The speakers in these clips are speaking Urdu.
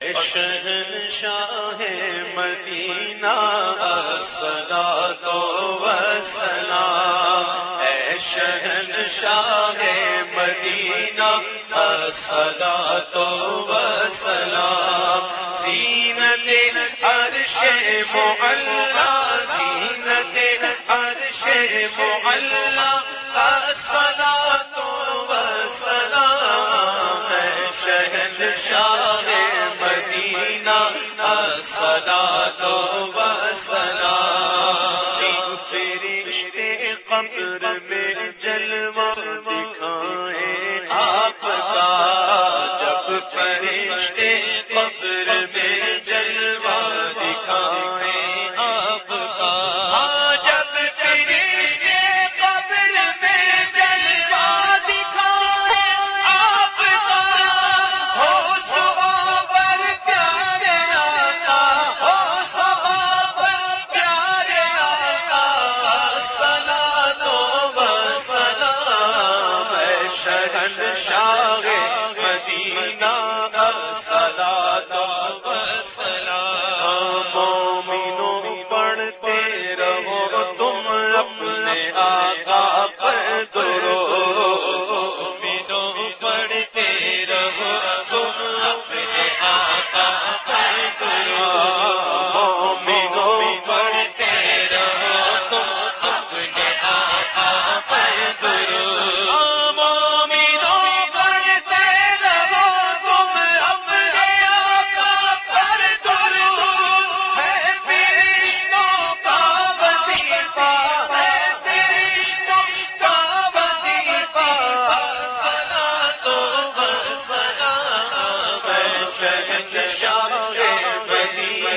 شہنشاہ مدینہ سدا تو وسلا اے شہن مدینہ سدا تو وسلا زینت عرش معلا، زینت عرش معلا سدا تو وسلا اے شہن شاہ سدا تو بسلا فرشتے قبر میں جلوہ دکھائے آپ کا جب فرشتے قبر شہن شاہ مدینہ سلا تو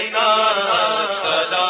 سدا